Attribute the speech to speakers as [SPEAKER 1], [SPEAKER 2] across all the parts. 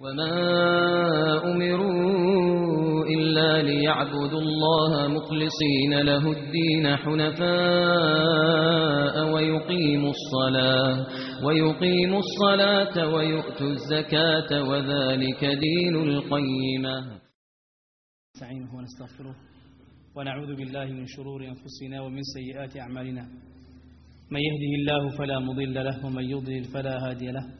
[SPEAKER 1] وما أمروا إلا ليعبدوا الله مخلصين له الدين حنفاء ويقيموا الصلاة ويقيموا الصلاة ويؤتوا الزكاة وذلك دين القيمة.
[SPEAKER 2] نستعينه ونستغفره ونعوذ بالله من شرور أنفسنا ومن سيئات أعمالنا. من يهده الله فلا مضل له ومن يضلل فلا هادي له.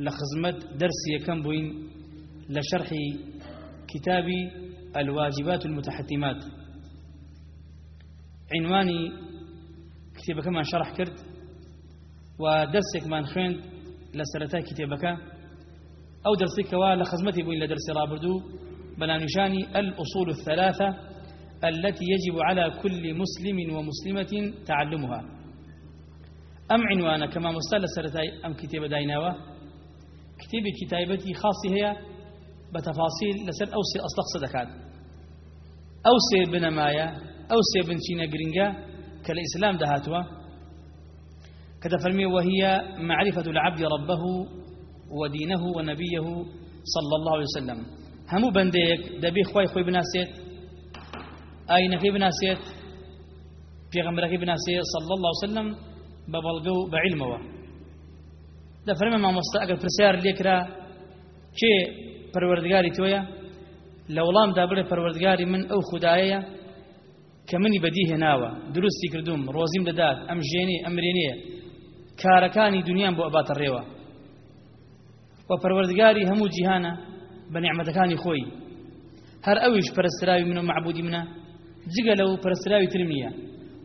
[SPEAKER 2] لخزمت درس يكم بوين لشرح كتاب الواجبات المتحتمات. عنواني كتابك كمان شرح كرد ودرسك من خوين لسرتا كتابك. أو درسك لخزمتي بوين لدرس رابردو بلانشاني الأصول الثلاثة التي يجب على كل مسلم ومسلمة تعلمها. أم عنوان كما مستل سرتاي أم كتاب دايناوه؟ كتاب كتابتي خاصة هي بتفاصيل لسر أوسي أصدق صدكات أوسي بنمايا أوسي بنشينا جرينجا كالإسلام دهاتوا. كتفرمي وهي معرفة العبد ربه ودينه ونبيه صلى الله عليه وسلم. همو بنديك دبي خوي خوي بناسيت أين في بناسيت في غمرك بناسيت صلى الله عليه وسلم ببلغو بعلمه. دەفرمە مامۆستا ئەگەر پرسیار لێکرا کێ پەروەردگاری تۆیە؟ لە وەڵامدا بڵێ پەروەردگاری من ئەو خوددایەیە کە منی بەدی هێناوە دروستی کردوم ڕۆزیم دەدات ئەم ژێنێ ئەمرێنەیە کارەکانی دنیام بۆ ئەباتە ڕێوە. و پەروەردگاری هەموو جیهانە بە نعمەتەکانی خۆی. هەر ئەویش پەرستراوی من و معبودی منە جگە لەو پەرستراوی تر نییە.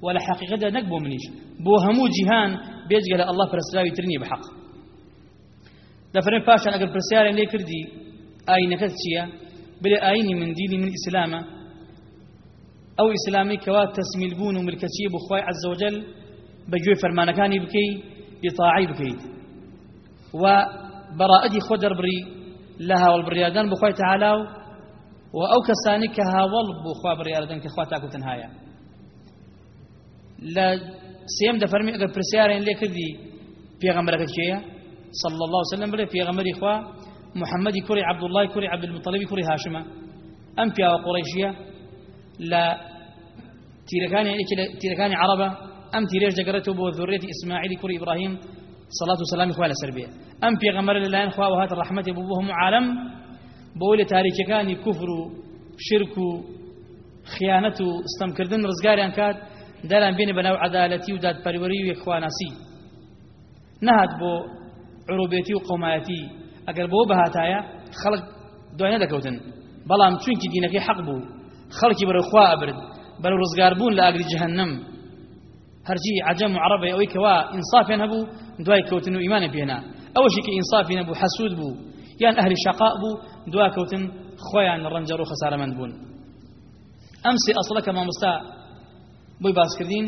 [SPEAKER 2] و لە حقیقەتە نەک بۆ منیش. بۆ هەموو جیهان بێجگە لە ئەلله پەرستراوی تر نییە بە حەق. دەفرێن پاشان ئەگەر پرسیارێن لێ کردی ئاینەکەت چییە بلێ ئاینی من دینی من ئیسلامە ئەو ئیسلامی کەوا تەسمیل بوون و ملکەچیە بۆ خۆی عەزەوجەل بەگوێ فەرمانەکانی بکەی ئیطاعی بکەیت و بەڕائەتی خۆ دەربڕی لە هاوڵبڕیادان بۆ خۆی تەعالا و و ئەو کەسانی کە هاوڵ بۆ خوا بڕیاردن کە خوا تاکو تەنهایە لە سێم دەفەرمی ئەگەر پرسیارێن لێ کردی پێغەمبەرەکەت کێیە صلى الله عليه وسلم بلي في غمر إخوة محمد كوري عبد الله كوري عبد المطلب كوري هاشمة أم بيا قريشية لا تيركاني تيركاني عربة أم تيريش دقرته بو ذرية إسماعيل كوري إبراهيم صلاة وسلام إخوة لسربية أم بيا غمر الله إخوة وهات الرحمة بوهم عالم بقول تاريخ كان كفر شرك خيانة استمكردن رزقاري أنكاد دالان بين بناو عدالتي وداد بريوري وإخواناسي نهد بو عروبێتی و قومایەتی. ئەگەر بۆ بەهاتایە خەڵک دوای نەدەکەوتن بەڵام چونکی دینەکەی حەق بوو خەڵکی بەرەخوا ئەبرد بەرە ڕزگار بوون لە ئاگری جەهەنەم هەرجی عەجەم و عەرەبێ ئەوەی کەوا ئینسافیان هەبوو دوای کەوتن و ئیمانە پێنا. ئەوەشی کە ئینسافی نەبوو حەسوود بوو. یان ئەهلی شەقا بوو دوای کەوتن خۆیان ڕەنجەر و خەسارەمەند بوون. ئەمسی ئەسڵەکە مامۆستا بۆی باسکردین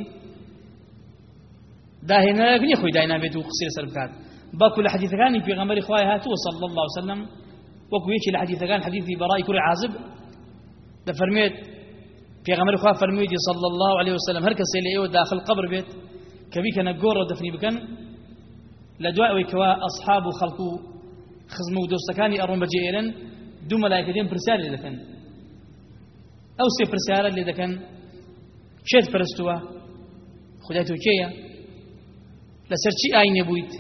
[SPEAKER 2] داهێنەرەک نییە خۆی داینابێت و قسەی سەر بکات. باكو لحديث كان في غمر إخوائي هاتو صلى الله عليه وسلم وكو يشي لحديث كان حديثي براي كوري عازب. لفرميت في غمر إخوائي فرميت صلى الله عليه وسلم هركا سيلي ايو داخل قبر بيت كبي كان قور ودفني بكن لدواء ويكوا أصحاب خلقو خزمو دوستكاني أرون بجيئلن دو ملايكتين برسالة لكن أو سي برسالة اللي دكن شيت برستوا خدایتو کێیە لەسەر چی بوویت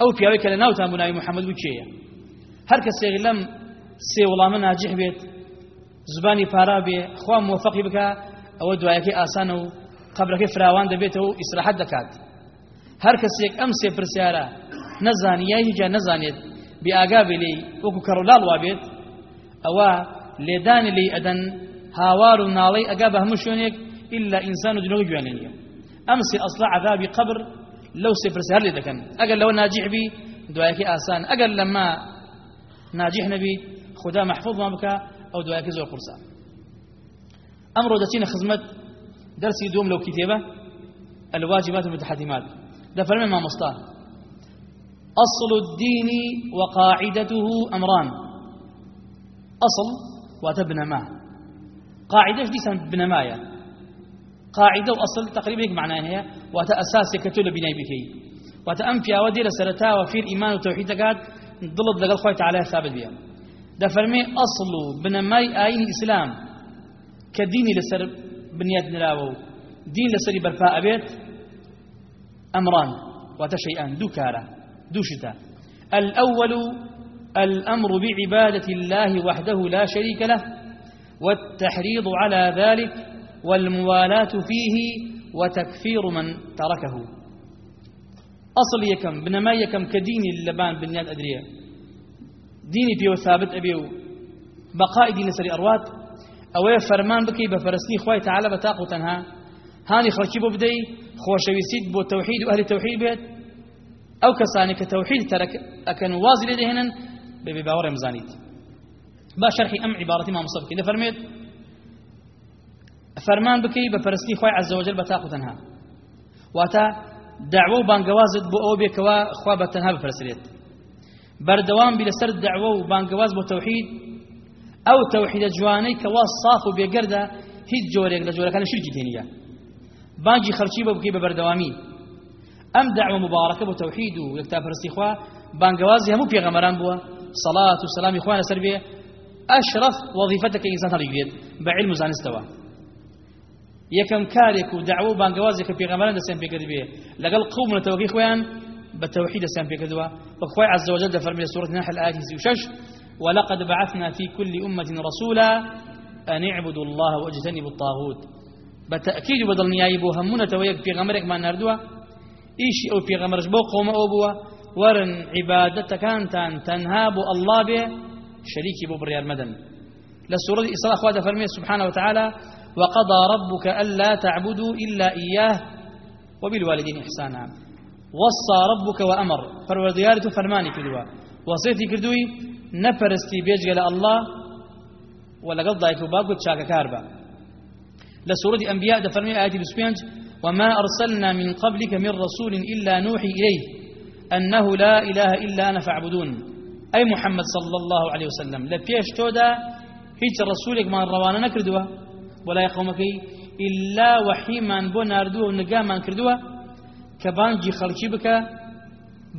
[SPEAKER 2] ئەو پیاوەی کە لە ناوتان بوو ناوی محەممەد بوو کێیە؟ هەر کەسێک لەم سێ وڵامە ناجح بێت زبانی پارا بێ خوا موفقی بکە ئەوە دوایەکەی ئاسانە و قبرەکەی فراوان دەبێتەوە و ئیسراحەت دەکات. هەر کەسێک ئەم سێ پرسیارە نەزانی یا هیچ نەزانێت بێ ئاگا بێ لێی وەکو کەڕۆلاڵ وا بێت ئەوە لێدانی لی ئەدەن هاوار و ناڵەی ئەگا بە هەموو شوێنێک إلا إنسان دنوي جوانية أمس أصلا عذاب قبر لو سيبرسي هل لدكن أقل لو ناجح بي دعاكي آسان. أقل لما ناجح نبي خدا محفوظ ما بك أو دعاكي زور قرصان أمر دتين خزمت درسي دوم لو كتابة الواجبات فرمي ما مصطاه أصل الدين وقاعدته أمران. أصل وتبنى ما قاعدة دي بنى مايا قاعدة وأصل تقريبا هيك معناها هي. وأتا أساس كتول بناي بكي وأتا أنفيا ودي لسرتا وفير إيمان وتوحيد قاد ضلت لقل خوي تعالى ثابت بها ده فرمي أصل بنماي آين إسلام. كديني لسر بنيات نراو دين لسري برفاء بيت. أمران. وتشيئان دو كارا. دو شتا. الأول الأمر بعبادة الله وحده لا شريك له. والتحريض على ذلك والموالاة فيه وتكفير من تركه. أصل يكم بنما يكم كديني اللبان بنياد أدرية. ديني فيه ثابت أبيو. بقاء دين سري أروات. أو فرمان بكي بفرسني خواي تعالى بتاق وتنها هاني بو بدي خوشويسيد بو توحيد وأهل التوحيد بيت. أو كساني كتوحيد ترك أكن وازل لديهن بباور مزانيت با شرحي أم عبارتي ما مصبكي إذا فرميت فەرمان بکەی بە پەرستی خۆی عەزەوەجل بە تاقو تەنها. واتە دعوە و بانگەوازت بۆ ئەو بێکەوە خوا بە تەنها بپەرسرێت. بەردەوام بی لەسەر دعوە و بانگەواز بۆ تەوحید ئەو تەوحیدە جوانەی کەوا صاف و بێگەردە هیچ جۆرێک لە جۆرەکانە شرکی تێنیە بانگی خەرچی بە بکەی بە بەردەوامی. ئەم دعوە مبارەکە بۆ تەوحید و یەکتاپەرستی خوا بانگەوازی هەموو پێغەمەران بووە. صلاة و سلامی خوا لەسەر بێ ئەشرف وظیفەتەکە ئینسان هەڵیگرێت بە علم و زانستەوە. یەکەم کارێک و دعوە و بانگەوازێک کە پێغەمبەران دەستیان پێکرد بێ لەگەڵ قوم لە تەوەقی خۆیان بە تەوحید دەستیان پێکردووە بەخوای عز وجل دەفەرمی لە سورة نحل آية 36 ولقد بعثنا في كل أمة رسولا أن اعبدوا الله واجتنبوا الطاغوت. بتأكيد بدل نياي همونة ويك في غمرك ما نردوا إيشي أو في غمرش بو قوم أو بوا ورن عبادتك كانتان تنهاب الله به شريكي بو مدن. لسورة إسراء أخوات فرمي سبحانه وتعالى وقضى ربك ألا تعبدوا إلا إياه وبالوالدين إحسانا. وصى ربك وأمر. فالورديارة فرماني كدوا. وصيتي كردوي نفرستي بيجغل الله ولا قد ضايك باقو تشاك كاربا. لسورة أنبياء دفرمي آيات بسبيانج. وما أرسلنا من قبلك من رسول إلا نوحي إليه أنه لا إله إلا أنا فاعبدون. أي محمد صلى الله عليه وسلم. لبيش تودا هيج رسولك ما روانا ولا يقومكي إلا وحيمان بو ناردوه ونقامان كردوه كبانجي خلقي بك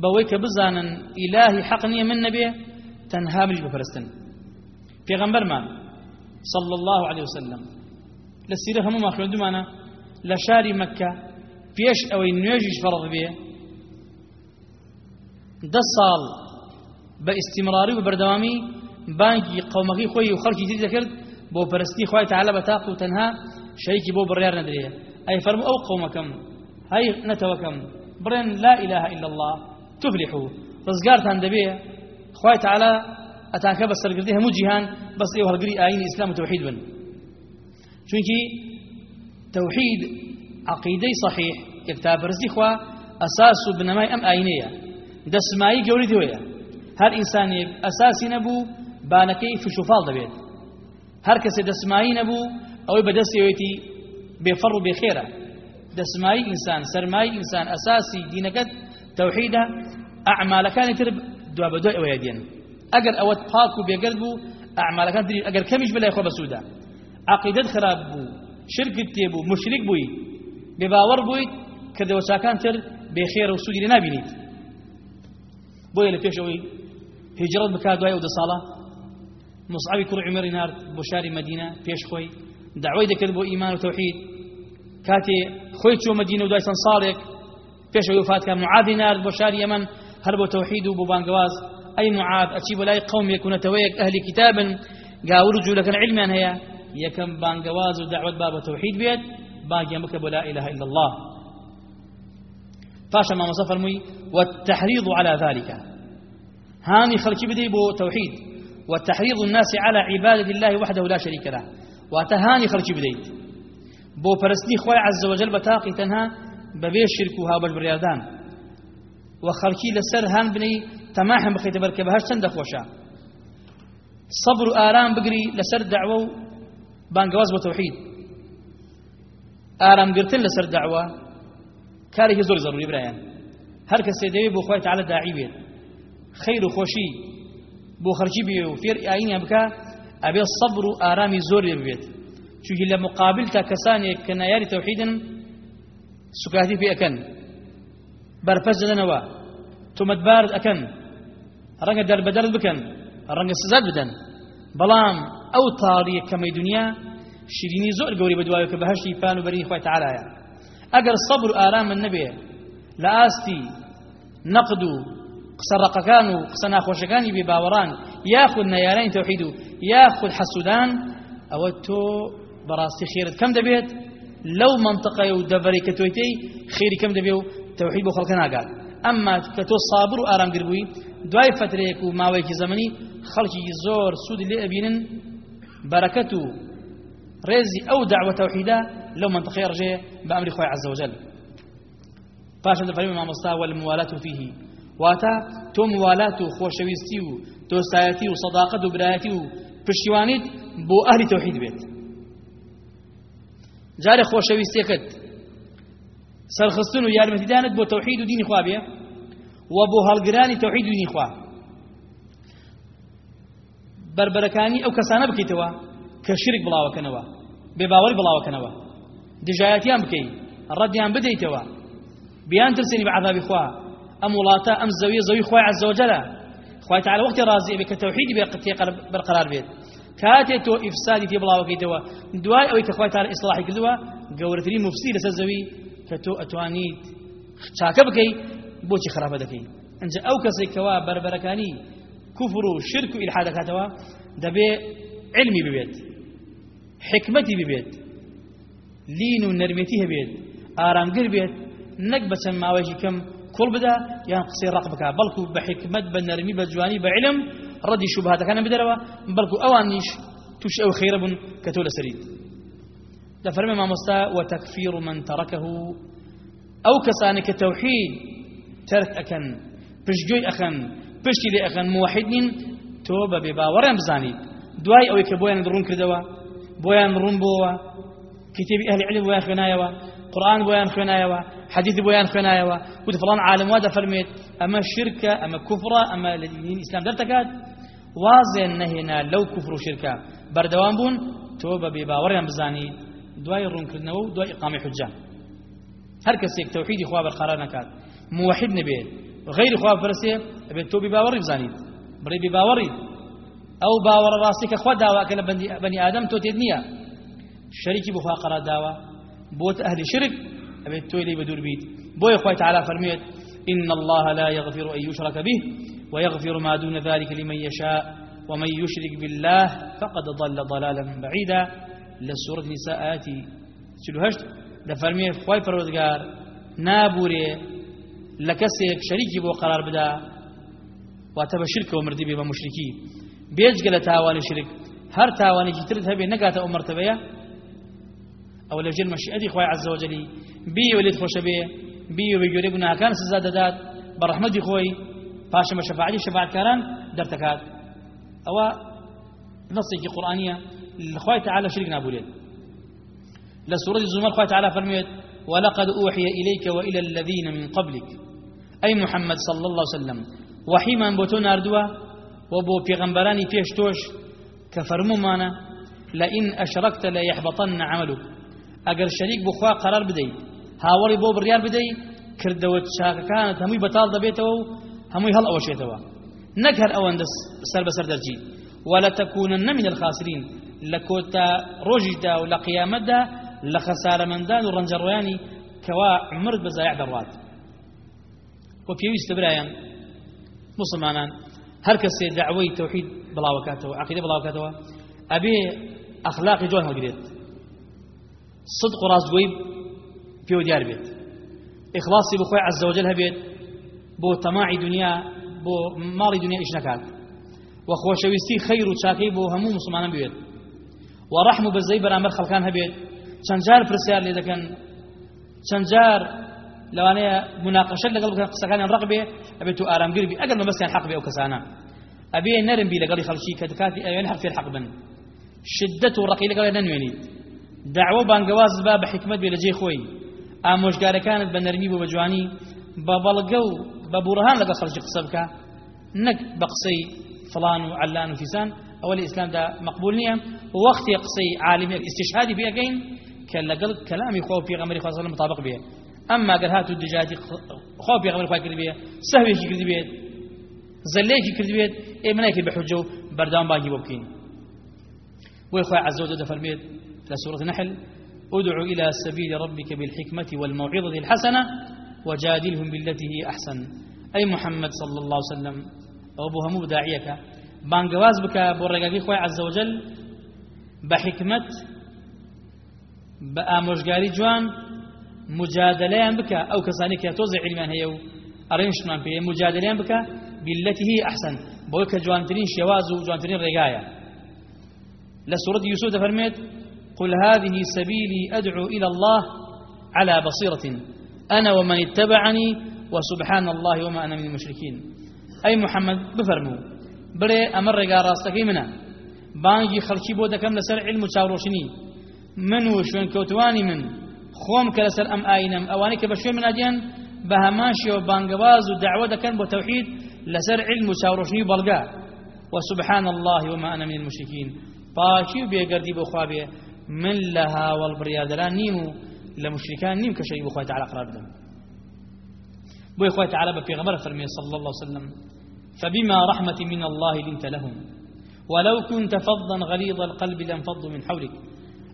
[SPEAKER 2] بويك بزانا إلهي حقني من نبيه تنهامج بفرستن. في غنبر ما صلى الله عليه وسلم لسيرة هم ما معنا لشاري مكة فيش أو نيجيش فرض به ده صال باستمراري وبردوامي بانجي قومكي خوي وخلقي جديد ذكرت بو پرستی خوای تعالی بتاق و تنها شيكي بو بريار ندريه. أي فرموا أو قومكم هاي نتوكم برين لا إله إلا الله. تفلحوا رزقار تندبيه خوای تعالی أتاك بس سرقرديها مو جيهان بس إيه هرقري آين إسلام وتوحيد بن. چونكي توحيد عقيدي صحيح. كتاب رزقي خوا أساس بنماي أم آينية. دسماي قولي دوية هر إنسان أساسي نبو بانكي في شفال دبيت. هەر کەسێ دەسمایی نەبوو ئەوەی بەدەستێتی بێفەڕ و بێخێرە دەسمایی ئینسان سەرمایی ئینسان ئەساسی دینەکەت تەوحیدە ئەعمالەکانی تر دوا بە دوای ئەوەیە دێن ئەگەر ئەوەت پاک و بێگەرد بوو ئەعمالەکان تری ئەگەر کەمیش بلای خۆ بەسوودا عقیدەت خراپ بوو شرکت تێبوو مشرک بووی بێباوەڕ بوویت کە دەوەچاکان تر بێخێرە و سوودی نابینیت بۆیە لە پێشەوەی هجرت بکات دوای ئەو دە ساڵە مصعب كر عمر نار بشار مدينة فيش خوي دعوي ذكر بو إيمان وتوحيد كاتي خوي شو مدينة وداي صالك فيش وفات كان معاذ نار بشار يمن هربو توحيد وبو بانقواز أي معاذ أتيب لاي قوم يكون تويك أهل كتابا قاول لك العلم أن هي يكم بانقواز ودعوة باب توحيد بيت باقي مكتب لا إله إلا الله. فاشا ما مصفر المي والتحريض على ذلك. هاني خلق بدي بو توحيد والتحريض الناس على عبادة الله وحده لا شريك له. وأتهاني خلق بديت. بو فرسني خوي عز وجل بتاقي تنها ببي الشرك وها بالبريادان وخلقي لسر هان بني تماحم بخيت بركة بهاش چند خوشا. صبر آرام بقري لسر دعوة بانقواز بتوحيد آرام قرتن لسر دعوة كاره زور ضروري برايان هر کسی دوی بو خوای تعالی داعی بید خیر و خوشی بۆ خەرکی بێ و فێر ئاینیان بکە ئەبێ سەبر و ئارامی زۆر لێ ببێت. چونکی لە مقابل تا کەسانێک کە نایاری تەوحیدن سوکاتی پێ ئەەکەن بەرپەس دەدەنەوە. تومەتبار ئەەکەن ڕەنگە دەربەدەر بکەن. ڕەنگە سزاد بدەن. بەڵام ئەو تاڵیە کەمەی دنیا شیرینی زۆر گەوری بە دوایە کە بەهشتی پان و بەری خۆی تعالایە ئەگەر سەبر و ئارامن نەبێ لە ئاستی نەقد و قسە كانوا و قسە ناخۆشەکانی بێباوەڕان یاخود نەیارانی تەوحید و یاخود حەسوودان ئەوە تۆ بەڕاستی خێرت کەم دەبێت لەو منطقەی و دەڤەری کە تۆیتەی خێری کەم دەبێت و تەوحید بۆ خەڵکە ناگات. ئەمما کە تۆ سابر و ئارامگر بووی دوای فترەیەک و ماوەیەکی زەمەنی خەڵکی زۆر سوود لێ ئەبینن بەرەکەت و ڕێزی ئەو دعوە تەوحیدا لەو منطقەی ڕژێ بە ئەمری خۆی عز وجل پاشان دەفەرمی مامۆستا والموالات فيه واتا تۆ موالات و خۆشەویستی و دۆستایەتی و سەداقەت و برایەتی و پشتیوانیت بۆ ئەهلی تەوحید بێت. جارێ خۆشەویستیەکەت سەرخستن و یارمەتیدانت بۆ تەوحید و دینی خوا بێ و بۆ هەڵگرانی تەوحید و دینی خوا. بربەرەکانی ئەو کەسانە بکەیتەوە کە شرک بڵاوەکەنەوە بێباوەری بڵاوەکەنەوە. دژایەتیان بکەیت ڕەدیان بدەیتەوە. بیان ترسێنی بە عذابی خوا. أم ولاتا أم زوية زوي خوي عز وجل. خوي تعالى وقت راضي بك توحيد بك بالقرار بيت. كاتي تو إفسادي في بلا وكيدوا دواي أو كخوي تعالى إصلاحي كدوا قورتري مفسي لسزوي كتو أتوانيت شاكا بكي بوشي خرابة دكي. أنت أو كسي كوا بربركاني كفر شرك إلحاد كاتوا. دبي علمي ببيت. حكمتي ببيت. لين نرميتي بيت آرام قر بيت نك بسم ماوجي كم كل بدا يعني قصير رقبك بلكو بحكمة بنرمي بجواني بعلم ردي شبهات كان بدروا. بلكو أوانيش توش أو خير بن كتول سريد. دفرمي ما مستا وتكفير من تركه. أو كسانك توحيد ترك أكن. بشجوي أخن بشتي لي أخن موحدين توبة بباورين بزاني. دواي أو يكبوين درون كردوا بويان رون بوا. كتاب أهل العلم بويان خنايوا. قورآن بۆیان خوێنایەوە حەدیث بۆیان خوێنایەوە وت فڵان عالم وا دەفەرمێت ئەمە شرکە ئەمە کوفرە ئەمە لە دین ئیسلام دەردەکات وازێن نەهێنا لەو کوفر و شرکە بەردەوام بوون تۆ بە بێباوەڕیان بزانی دوای ڕوونکردنەوە و دوای ئقامی حجە هەر کەسێک تەوحیدی خوا بەرقەرار نەکات موحد نبێت غیر خوا پرسێ ئەبێت تۆ بێباوەڕی بزانیت. بڕێ بێباوەڕی ئەو باوەڕە ڕاستی کە خوا داواکە لە بەنی ئادەم تۆ تێت نییە. شەریکی بخوا قەرار داوە. بوت أهل شرك أبيت تويلي بدور بيت. بو يخوي تعالى فرميت إن الله لا يغفر أن يشرك به ويغفر ما دون ذلك لمن يشاء ومن يشرك بالله فقد ضل ضلالا بعيدا. لسورة نساء آتي. سلوهشت لفرمي خوي فرودگار نابوري لكسيك شريكي بو قرار بدا واتبا شرك ومردي بما مشركي بيج قال تاواني شرك هر تاواني جترد هبي نقاط أمرتبيا أو لجل مشيئتي خوي عز وجل. بی ولید خوش بی بی و بگوری گناه کان سزا دادات برحمتی خوی پاش ما شفاعتی شفاعت کاران در تکات أو نصي في قرآنية. لخوي تعالى شرك نابولين. لسورة الزمر خوي تعالى فرميت ولقد أوحي إليك وإلى الذين من قبلك. أي محمد صلى الله عليه وسلم. وحي من بوتون أردوا وبو پیغمبراني پیشتوش كفرمو مانا لئن أشركت ليحبطن عملك. أجر شريك بخوا قرار بدي هاوەڕی بۆ بڕیار بدەی کردەوە چاکەکانت هەمووی بەتاڵ دەبێتەوە و هەمووی هەڵ ئەوەشێتەوە. نەک هەر ئەوەندە سەر بەسەر دەرجی. ولتكونن من الخاسرين لكوتا روجدا ولا قيامدا لخسارمندان ورنجروياني كوا عمرت بزايع دروات وفي استبرايان مسلمانان هەر کەسێ دعوەی تەوحید بڵاوکاتەوە عقیدە بڵاوکاتەوە ئەبێ ئەخلاقی جوان هەڵگرێت. صدق و ڕاستگۆی پێوە دیار بێت. ئیخلاصی بخۆی عز وجل هەبێت بۆ تەماعی دنیا بۆ ماڵی دنیا ئیش نەکات و خۆشەویستی خەیر و چاکەی بۆ هەموو مسلمانان بێت و ڕەحم و بەزەی بەرامبەر خەڵکان هەبێت. چەند جار پرسیار لێ دەکەن. چەند جار لەوانەیە مناقەشە لەگەڵ بکەن قسەکانیان ڕق بێ ئەبێت تو ئارامگیر بی. ئەگەر مەبەستیان حەق بێ ئەو کەسانە. ئەبێ نەرم بی لەگەڵی خەڵکی کە کاتی ئەوێن حەق فێر حەق بن. شدت و ڕقی لەگەڵ نەنوێنیت. دعوە بانگەواز با بە حکمت بێ لە جێ خۆی ئامۆژگارەکانت بە نەرمی بۆ بە جوانی بە بەڵگە و بە بورهان لەگەڵ خەڵکی قسە بکە نەک بە قسەی فلان و علان و فیسان ئەوە لە ئیسلامدا مەقبول نییە وەختی قسەی عالمی استشهادی بێگەین کە لەگەڵ کەلامی خۆ پێغەمبەری خوا صلی مطابق بێ ئەمما گەر هاتو دژاتی خۆ پێغەمبەری خوا کرد بێ سەهوێکی کرد بێت زەلێکی کرد بێت ئێمە ناکرد بە حجە و بەردەوام باگی بۆ بکەین بۆی خوا عز وجل دەفەرمێت لە سورة نحل ادع إلى سبيل ربك بالحكمة والموعظة الحسنة وجادلهم بالتي هي أحسن. أي محمد صلى الله عليه وسلم أو بها مبداعيك بانقواز بك بورقاكي خوي عز وجل بحكمة بآموشقاري جوان مجادليان بك. أو كسانيك توزع علمان هيو أرينشمان بيه. مجادليان بك بالتي هي أحسن. بوك جوانترين شوازو جوانترين رقايا لسورة يوسف فرميت قل هذه سبيلي أدعو إلى الله على بصيرة أنا ومن اتبعني وسبحان الله وما أنا من المشركين. أي محمد بفرمو. بري أمر راستكي منا بانجي خلقي بودا كم لسر علم وشاوروشني من وشوين كوتواني من؟ خوم كلسر أم آينم. أواني كبشوين من أديان بهماشي وبانقواز ودعوة كان بو توحيد لسر علم وشاوروشني بلغا. وسبحان الله وما أنا من المشركين. بۆ خوا بێ من لە هاوڵ بڕیادەران نیم و لە مشرکان نیم کە شەی قرار بدەم بۆی خوای تعالی بە پێغەمبەر فەرمێ صلی الله وسلم فبما رحمة من الله لنت لهم. ولو كنت فظا غليظ القلب لانفضوا من حولك.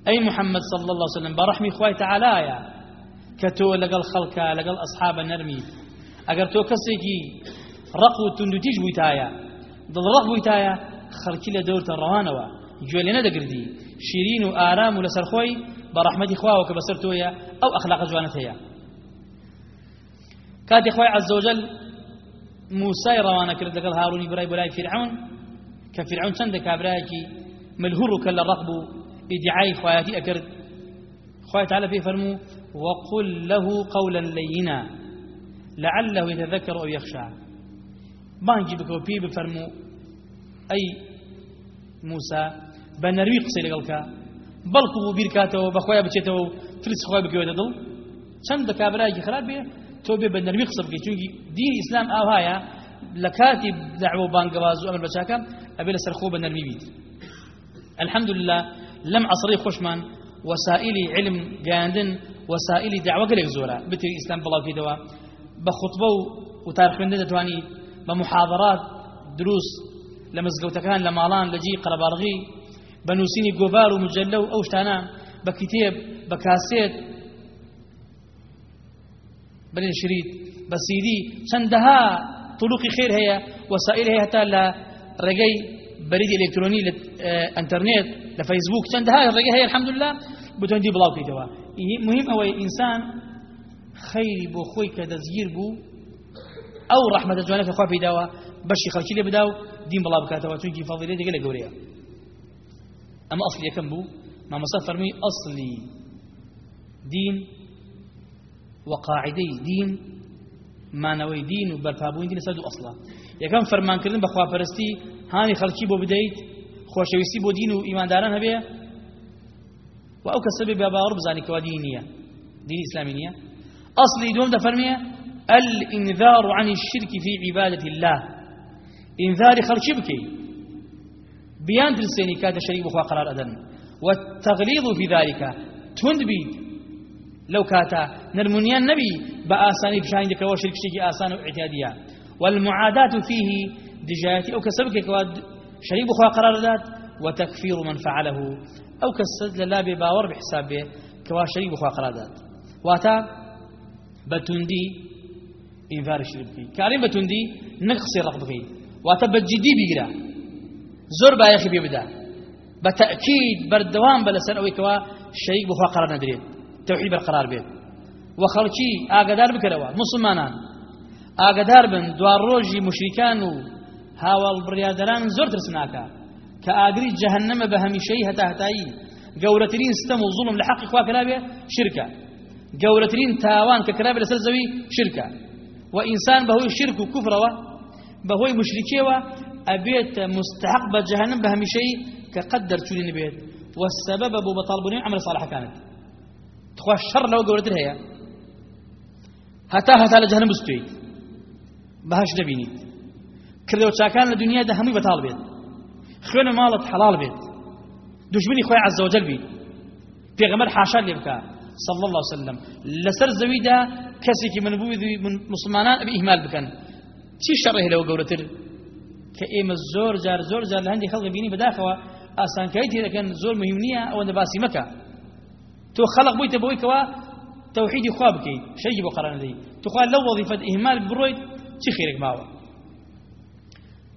[SPEAKER 2] أي محمد صلى الله عليه وسلم برحمي خواي تعالى كتو لقل خلقا لقل أصحاب النرمي أقر تو كسيكي رقو تندوتيج بويتايا ضد رق بويتايا خلقي لدورة روانوا. گوێ لێ نەدەگردی. شیرین و ئارام و لەسەر خۆی بە ڕەحمەتی خواوە کە بەسەر تۆیە ئەو ئەخلاق جوانت هەیە. کاتی خۆی عەزەوجەل موسای ڕەوانە کرد فرعون کە فرعون چەندە ملهور و کە لە ڕق بوو ئیدعای تعالى في فرمو وقل له قولا لينا لعله يتذكر أو يخشى. بانجي بكو بي بفرمو أي موسى بنروي قصي لقلك بەڵکو بوو بیرکاتەوە بەخۆیان بچێتەوە و ترس خۆی بکەوێتە دڵ چەند کابراایکی خراپ بێ تۆ بێ بە نەرمی قسە بکەیت چونکی دینی ئیسلام ئاوایە لە کاتی دعوە بانگەواز و ئەمر بە نەرمی بیت الحمد لله لەم عصری خۆشمان وسائلی علم گەیاندن وسائلی دعوە گەلێک زۆرە بتری ئیسلام بڵاوکەیتەوە بە خوتبە و وتار خوێندن دەتوانی بە محاضرات دروست لە مزگەوتەکان لە بە نووسینی گۆڤار و مجلە و ئەو شتانە بە کتێب بە کاسێت بلێ شریت بە سیدی. چەندەها طلوقی خێر هەیە وسائل هەیە هەتا لە ڕێگەی بريد الكتروني للانترنت لفيسبوك هاي الرقي هي الحمد لله بتون دي بلاو كيدوا مهم هو انسان خير بو خوي كدزير بو رحمه جوانك خو في دوا بشي خلشي لي بداو دين بلا بكاتوا تونجي فضيله دي غوريا أما أصلي كم بو؟ ما مصفر مي أصلي. دين وقاعدي دين مانەوەی دین و بەرپابووین دین سەد و ئەسڵا یەکەم فەرمانکردن بە خواپەرستی هانی خەڵکی بۆ بدەیت خۆشەویستی بۆ دین و ئیمانداران هەبێ و ئەو بێ باوەڕ بزانی کەوا دینی نییە دینی ئیسلامی نییە ئەسڵی دوم دەفەرمێ الإنذار عن الشرك في عبادة الله. إنذار خلشي بكي. بيان ترسيني كاد شريك بخوا قرار أدن والتغليظ في ذلك تند بيد لو كاتا نرمونيان نبي بآساني بشاهين دكوا شرك شيء آسان واعتيادية والمعاداة فيه دجايتي. أو كسبك كواد شريك بخوا قرار ذات وتكفير من فعله. أو كسد للا بباور بحساب كوا شريك بخوا قرار ذات واتا بتندي إنذار الشرك كارين بتندي نقصي رقبكي واتە بە جدی بیگرە زۆر بایەخی پێ بدا بە تەکید بەردەوام بە لەسەر ئەوەی بخوا قرار نەدرێت تەوحید بەرقرار بێت. و خەڵکی ئاگدار بکەرەوە مسلمانان. ئاگدار بن دوار ڕۆژی مشریکان و هاوڵ بڕیادەران زۆر ترسناکە کە ئاگری جەهنەمە بە هەمیشەی هەتا هەتایی گەورەترین ستەم و زوڵم لە حەقی تاوان کە کرابێ لەسەر زەوی شرکە. و ئینسان بەهۆی شرک و ئەبێت مستحق بە هەمیشەی کە قەت دەرچوونی نبێت والسبب بۆ بەتاڵبوونی عمل صالحەکانت تخوا شەڕ لەوە گەورەتر هەیە هەتا هەتا لە جەهنم بستویت بەهش دەبینیت کردەوە چاکان لە دنیادا هەمووی بەتاڵ بێت خوێنە ماڵت حەڵال بێت دژمنی خۆی عز وجل بی پێغەمبەر حاشا لێ بکە صلى الله عليه وسلم. لسر زويدا كسيكي من بوي من مسلمانان ابي اهمال بكن چی شەڕێ لەوە گەورەتر کە ئێمە زۆر جار زۆر جار لە هەندێک خەڵک بینی بەداخەوە ئاسانکایی تێدەکەن زۆر مهم نییە ئەوەندە باسی مەکە تۆ خەڵق بوویتە بۆی کەوا توحیدی خوا بکەیت شەیگی بۆ قەران دەی توخوا لەو وظیفەت ئیهمال بڕۆیت چی خێرێک ماوە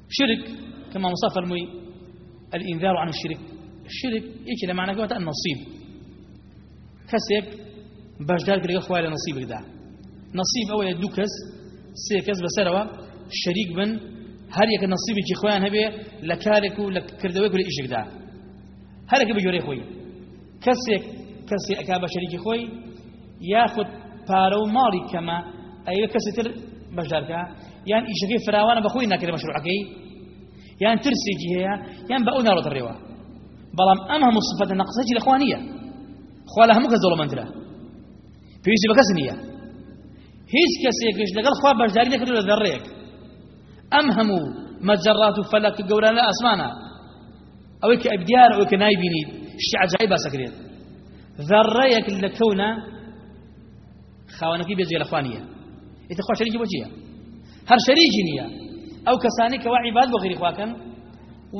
[SPEAKER 2] شرك كما مصطفى المي الإنذار عن الشرك. الشرك يكي لمعنى قوة النصيب كسيك باشدار كريغ خوالي نصيبك دا نصيب أول دو كس سي كس بسروا شريك بن هەر یەکە نەسیبێکی خۆیان هەبێ لە کارێک و لە کردەوەی لە ئیشێکدا هەرەکە بە جۆرەی خۆی کەسێک کەسی ئەک بە شەریکی خۆی یاخود پارە و ماڵی کەمە ئەوە کەسی تر بەشدارکە یان ئیشەکەی فراوانە بە خۆی ناکرێ مەشروعەکەی یان ترسێکی هەیە یان بە ئەو ناڕۆتەڕێەوە بەڵام ئەم هەموو سفەتە نەقسەی لەخوانیە خوا لە هەموو کە زۆڵمەندرە پێویستی بە کەس نییە هیچ کەسێکش لەگەڵ خوا بەشداری نەکرد لە دەڕێک ئەم هەموو مەجەڕات و فەلەک گەوران لە ئاسمانە ئەوەی کە ئەبدیار ئەوەی کە نایبینیت شتی عجایب باسەکرێت ذەڕەیەک لە کەونە خاوەنەکەی بێجێ لە خوا نییە ئێتە خوا شەریکی بۆ چییە هەر شەریکی نییە ئەو کەسانی کەوا عیباد بۆ غیری خواکەن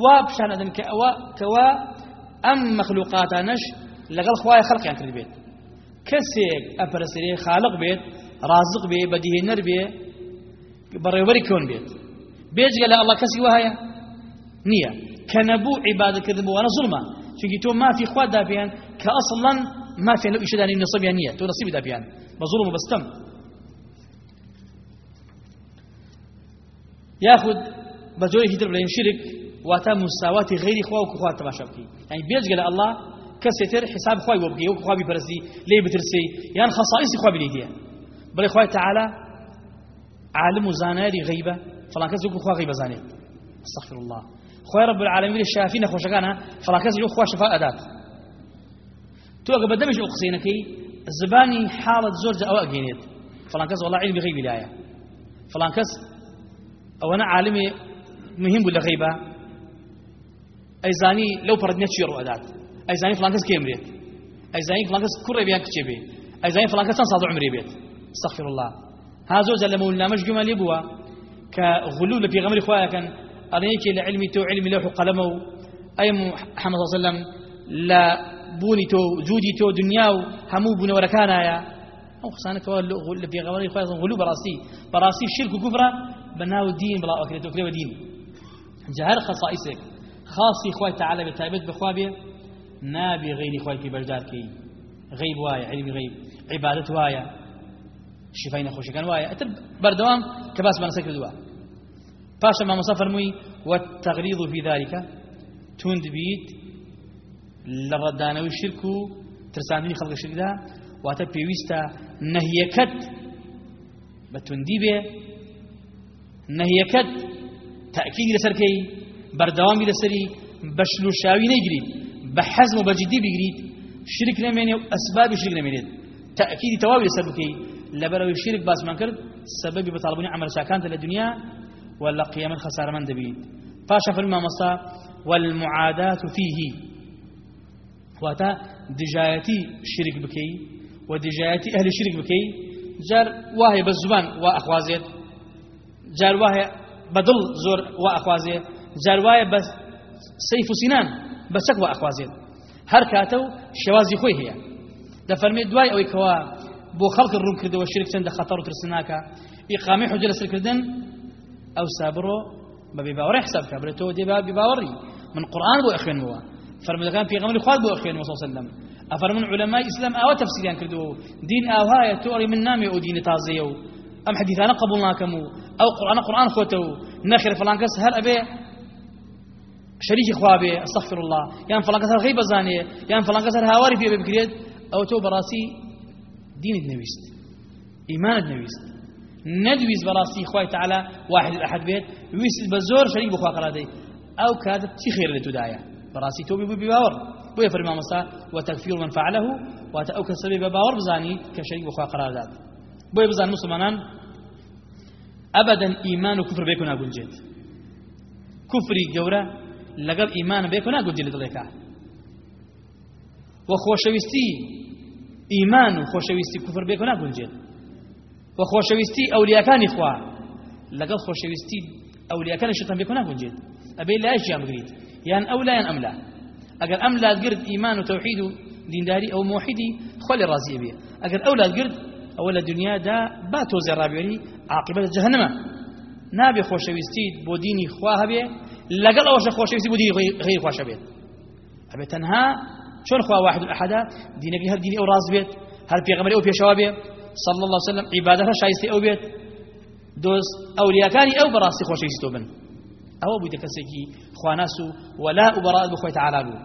[SPEAKER 2] وا پیشان ئەدەن کە ئەوە کەوا ئەم مەخلوقاتانەش لەگەڵ خوای خەڵقیان کرد بێت کەسێک ئەپەرسێ خالق بێت رازق بێ بەدیهێنەر بێ بەڕێوەری کۆن بێت بێجگە لە ئەڵڵا کەسی وهەیە نییە کە نەبوو عیبادەکردن بۆوانە زوڵمە چونکی تۆ مافی خوا دابیان کە ئەسڵەن مافیان لەو ئیشدانی نەسەبیان نییە تۆ نەسیبی دابیان بە زوڵم و بەستەم ياخذ بجوره هدر بلين شرك واتا مساوات غير خوا وكخوا تماشا بكي. يعني بيج قال الله كسيتر حساب خوا وبكي وكخوا بيبرسي ليه بترسي؟ يعني خصائص خوا بليديه بل خوا تعالى عالم زاناري غيبة. فلان كز خوا غيبه زاني استغفر الله خوا رب العالمين الشافين خوشغانا فلان كز خوا شفاء ادات تو اگه بدمش اقسينكي زباني حالة زوج أو اجينيت فلان كز والله علمي غيبي لايه فلان كز أو أنا عالمي مهم ولا غيبه اي زاني لو فردنا شير وادات اي زاني فلان كيمريت اي زاني فلان كس كره بيان كتشبي اي زاني فلان كس صاد عمري بيت استغفر الله هذا زوج لما ولا مش جمال يبوا كغلول في غمر اخويا كان اريك لعلمي تو علمي لوح قلمه. أي محمد صلى الله عليه وسلم لا بوني تو جودي تو دنياو همو بني ولا كان يا. أو خصانك غلول في غمر اخويا غلو براسي. براسي شرك وكفرة بناو دين بلا أكريت وكريو دين جهر خصائصك. خاصي خوي تعالى بتابت بخوابه نابي غير خوي في بجدار كي غيب وايا علم غيب. عبادة وايا. شفاين خوش كان وايا أتر بردوام كباس بنا سكر دوا باشا ما مصفر موي والتغليظ في ذلك توند بيت لردانوي الشرك ترساندني خلق الشرك ده واتا بيويستا نهيكت بتوندي بيه نهيكت تأكيد لسركي بردوامي لسري بشلو شاوي نيجري بحزم وبجدي بيجري شرك نميني أسباب شرك نميني تأكيد تواوي لسركي لبروي الشرك باس من كرد سبب بطالبني عمل شاكانت للدنيا ولا قيام خسارة من دبيد فاشا في المامصة والمعاداة فيه. واتا دجايتي شرك بكي ودجايتي أهل الشرك بكي. جار واهي بالزبان وأخوازيت. جار وایە بەدڵ زۆر وا ئەخوازێ جار وایە بە سەیف و سینان بە چەک وا ئەخوازێت هەر کاتە و شێوازی خۆی هەیە بۆ خەڵک ڕوون کردەوە شرک چەندە خەتەڕ و ترسناکە ئیقامی حجە لەسەرکردن ئەو سابڕۆ بە بێباوەڕی حسابکە برێت تۆ دێ بێباوەڕی من قورآن بۆ ئەخوێنەوە فەرمودەکان پێغەمبەری خوارد بۆ ئەخوێنەوە صلی الله عليه وسلم. ئەفەرمون علەمای ئیسلام ئاوە تەفسیریان کردووە دین ئاوهایە تۆڕی من نامێ ئەو دینە تازەیە و ئەم حەدیثانە قبول ناکەم و ئەو قورآن قورآن خۆتە و نەخێر فلان کەس هەر ئەبێ شەریکی خوا بێ ئەستەغفر الله. یان فلان کەس هەر غیب بزانێ فلان کەس هەر هاواری پێ بکرێت ئەو تۆ بەڕاستی دینت نویست ئیمانت نویست ندویست بەڕاستی خوای تعالی واحد الأحد بێت ویست بە زۆر شەریک بخوا قەرار دەی ئەو کاتت چی خێر لە تودایە بەڕاستی تۆ بێ بباوەڕ بۆیە فەرمی مامۆستا وتەکفیر من فعله واتە ئەو کەسە بێ بە باوەڕ بزانی کە شەریک بخوا قەرار دات بۆیە بزان مسلمانان ئەبەدەن ئیمان و کوفر بێک و ناگونجێت کوفری گەورە لەگەڵ ئیمان و خۆشەویستی کوفر بێک و ناگونجێت و خۆشەویستی ئەولیاکانی خوا لەگەڵ خۆشەویستی ئەولیاکانی شتان بێک و ناگونجێت ئەبێ لای ژیان بگریت یان ئەولا یان ئەملا ئەگەر ئەملا گرت ئیمان و تەوحید و دینداری ئەو موحیدی خۆ لێ ڕازیە بێ ئەگەر ئەولا گرت ئەوە لە دنیادا با تۆزێ ڕابێری عاقبەت جەهەنەمە نابێ خۆشەویستی بۆ دینی خوا هەبێ لەگەڵ ئەوەشە خۆشەویستی بۆ دینی غیر خواشە بێت ئەبێ تەنها چۆن خوا واحد الأحدا دینەکەی هەر دینی ئەو ڕاز بێت هەر پێغەمبەری ئەو پێشەوا بێ صلى الله عليه وسلم عبادەتە شایستی ئەو بێت دۆست ئەولیاکانی ئەو بەڕاستی خۆشەویستی تۆ بن. ئەوە بوویتە کەسێکی خواناس و ولا و بەڕات بخۆی تعالی بوو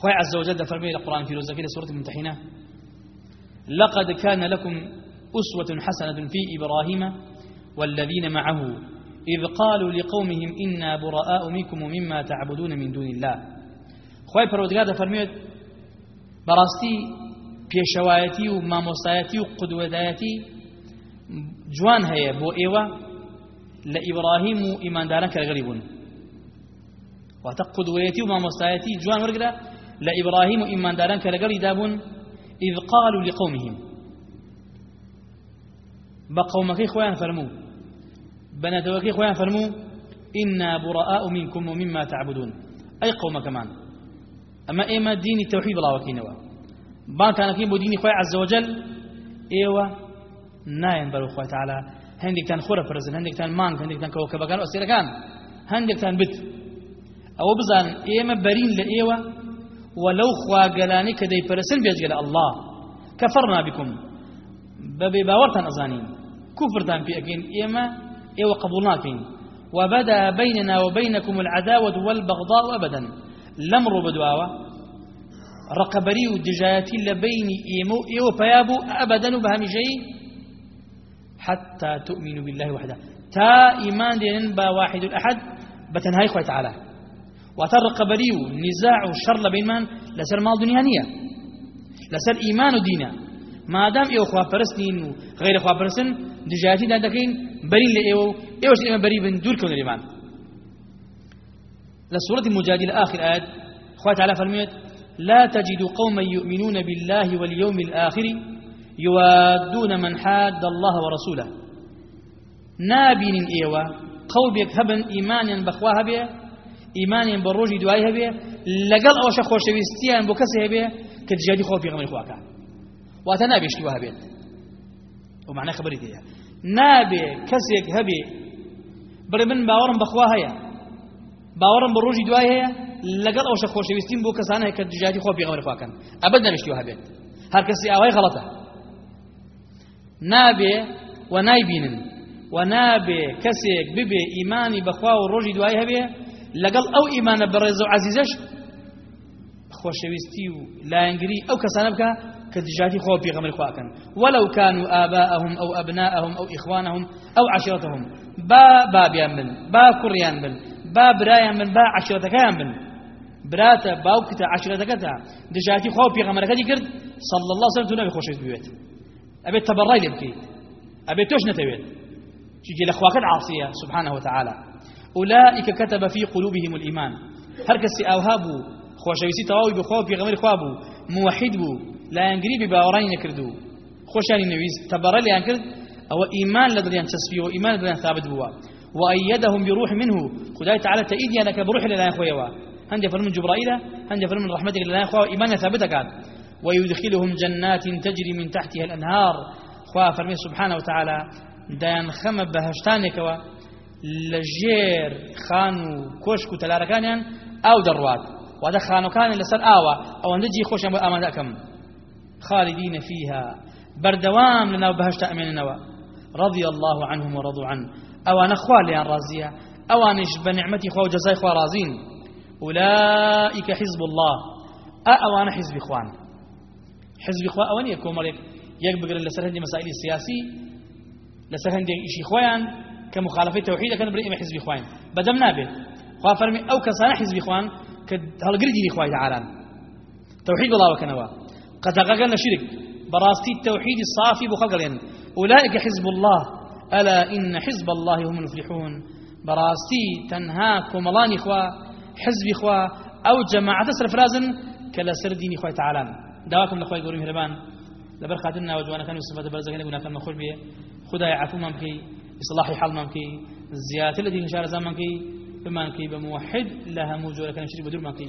[SPEAKER 2] خوي عز وجل فرمي القرآن في رزقه سورة الممتحنة لقد كان لكم أسوة حسنة في إبراهيم والذين معه إذ قالوا لقومهم إنا براء منكم ومما تعبدون من دون الله. خوي پروردگار فرميت براستي پێشەوایەتی و مامۆستایەتی و قدوەدایەتی جوان هەیە بۆ ئێوە لە ئیبراهیم و ئیمانداران کە لەگەڵی بوون. واتە قدوەتی و مامۆستایەتی جوان وەرگرە لە ئیبراهیم و ئیمانداران کە لەگەڵی دابوون إذ قالوا لقومهم. بقومك خوان فرموا بناتوكي خوان فرموا إنا براء منكم ومما تعبدون. أي قوم كمان أما إما دين التوحيد الله كين بو ديني خوي عز وجل. إيوة ناين برو خوي تعالى. هندك كان خورة فرزن هندك كان مانك هندك كان كوكبا كان. أسيرا كان بت أو بزان إيما برين لإيوة ولو خواگەلانی کە دەیپەرسن بێجگە الله. كفرنا بكم. باوەڕتان ئەزانین کوفرتان پێ ئەگەین ئێمە ئێوە قبول ناکەین وبدا بيننا وبينكم العداوة والبغضاء أبدا. لمر بدواوة. رقبري ودجاياتي لبين إيمو إيو فيابو أبدا شيء حتى تؤمنوا بالله وحده. تا إيمان دين با واحد الأحد بتنهاي خوي تعالى واتر قبري نزاع شر بينمان لسر مال دنيا نية لسر إيمان ودينا ما دام إيو خواه فرسنين وغير فرسن دجاتي دا دكين برين لإيو إيوش إيمان بري بن دور كون الإيمان لسورة المجادلة آخر آيات خواه تعالى فرميت لا تجد قوما يؤمنون بالله واليوم الآخر يوادون من حاد الله ورسوله. نابين إيوة قوبك هبن إيمانا بخواه بيه هەبێ لەگەڵ ئەوشە خۆشەویستیان بۆ کەسی هەبێ کە دژادی خۆ پێغەمبەری خواکە واتە نابێشتی وە هەبێت ومعنە خبری دەیە نابێ کەسێک هەبێ بڵێ من باوەڕم بەخوا هەیە باوەڕم بە ڕۆژی دوای هەیە لەگەڵ ئەوشە خۆشەویستیم بۆ کەسانەیە کە دژادی خۆ پێغەمبەری خواکەن. ئەبەد نابێشتی وە هەبێت. هەر کەسی ئاوای غەڵەتە. نابێ و نایبینن. و نابێ کەسێک ببێ ئیمانی بەخوا و ڕۆژی دوای هەبێ لەگەڵ ئەو ئیمانە بەڕێز و عزیزەش خۆشەویستی و لایەنگری ئەو کەسانە بکە کە دژاتی خۆ پێغەمبەر خواکەن. ولو كانوا آباءهم أو أبناءهم أو إخوانهم أو عشيرتهم با بابيان بن با كريان بن. با برايان بن با عشيرتكيان بن براتە باوکتە عشرەتەکەتە دژاتی خۆ پێغەمەرەکەی کرد؟ صلى الله عليه وسلم تو نبي ئەبێت تەبەڕای لێ بکەیت ئەبێت تۆش نەتەوێت چونکە لە خواکەت عاصیە سبحانه وتعالى. أولئك كتب في قلوبهم الإيمان هر كسي أوهابو خوشويسي تواوي بخوا في غمر خوابو موحد بو لا ينقري بباورين يكردو خوشاني نويز تبرى لي ينكرد أو إيمان لدريان تسفيه وإيمان لدريان ثابت بوا وأيدهم بروح منه. خداي تعالى تأيدي أنك بروح لله يخويوا هندي فرم جبرائيل هندي فرم رحمتك لله يخويوا إيمان ثابتك كان ويدخلهم جنات تجري من تحتها الأنهار. خواه فرمي سبحانه وتعالى دان خم بهشتانك لە ژێر خان و کۆشک و تەلارەکانیان ئاو دەڕوات وادە خانەکانی لەسەر ئاوە ئەوەندە جی خۆشیان بۆ ئامادەکەم خالدين فيها. بردوام لنا بهشت أميننا رضي الله عنهم ورضوا عنه. أوان خوال ليان رازية أوانش بنعمتي خوا وجزاي خوا رازين. أولئك حزب الله. أوان حزب إخوان. حزب إخوان أوان يكون مريك. يقبقر لسر هندي مسائل السياسي لسر هندي إشي إخوان كمخالفة توحيد كان بريء حزب إخوان. بدم نابه. خوا فرمي أو كسان حزب إخوان كهالقردي إخوان تعالى توحيد الله وكنوا. قد أغاقنا شرك. براستي التوحيد الصافي بخلقين أولئك حزب الله. ألا إن حزب الله هم المفلحون. براستي تنهاكم الله إخوة حزب إخوة أو جماعة سرفرازن كلا سردين إخوة تعالى دواكم لأخوة يقولون هربان. لبر خاتنا وجوانا كانوا صفات برزقين قلنا كان مخول بيه. خدا يعفو ممكي إصلاح حال ممكي زيادة الذي نشار زمانكي بمانكي بموحد لها موجودة كان شريك بدر مانكي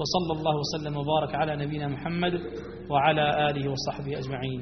[SPEAKER 2] وصلى الله وسلم وبارك على نبينا محمد وعلى آله وصحبه أجمعين.